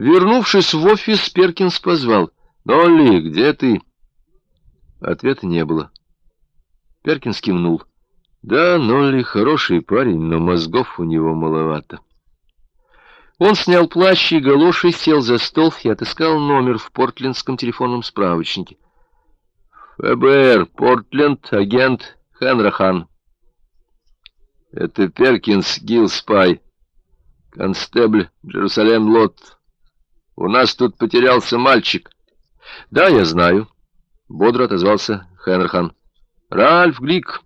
Вернувшись в офис, Перкинс позвал. «Нолли, где ты?» Ответа не было. Перкинс кивнул. «Да, Нолли хороший парень, но мозгов у него маловато». Он снял плащ и галоши, сел за стол и отыскал номер в портлендском телефонном справочнике. ФБР, Портленд, агент Хенрахан. Это Перкинс Гилспай, констебль Джерусалем Лот. У нас тут потерялся мальчик. Да, я знаю. Бодро отозвался Хенрахан. Ральф Глик.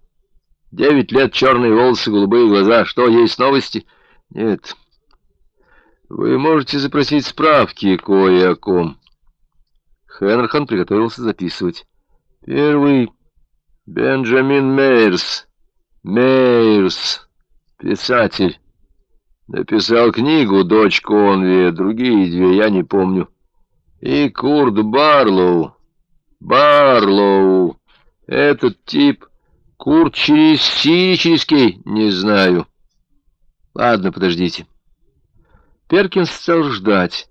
Девять лет, черные волосы, голубые глаза. Что, есть новости? Нет. Вы можете запросить справки кое о ком. Хенрахан приготовился записывать. Первый — Бенджамин Мейерс. Мейерс, писатель. Написал книгу «Дочь Конви», другие две я не помню. И Курт Барлоу. Барлоу. Этот тип... Курт через Си, через Кей, не знаю. Ладно, подождите. Перкинс стал ждать.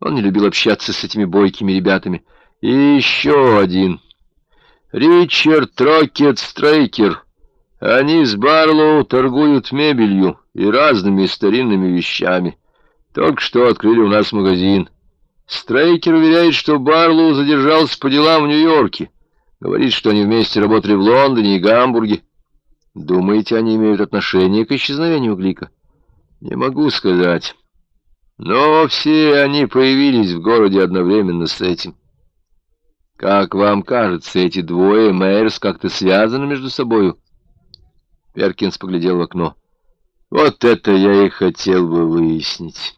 Он не любил общаться с этими бойкими ребятами. И еще один. Ричард Рокет Стрейкер. Они с Барлоу торгуют мебелью и разными старинными вещами. Только что открыли у нас магазин. Стрейкер уверяет, что Барлоу задержался по делам в Нью-Йорке. Говорит, что они вместе работали в Лондоне и Гамбурге. Думаете, они имеют отношение к исчезновению Глика? Не могу сказать. Но все они появились в городе одновременно с этим. Как вам кажется, эти двое, Мэйрс, как-то связаны между собою? Перкинс поглядел в окно. Вот это я и хотел бы выяснить.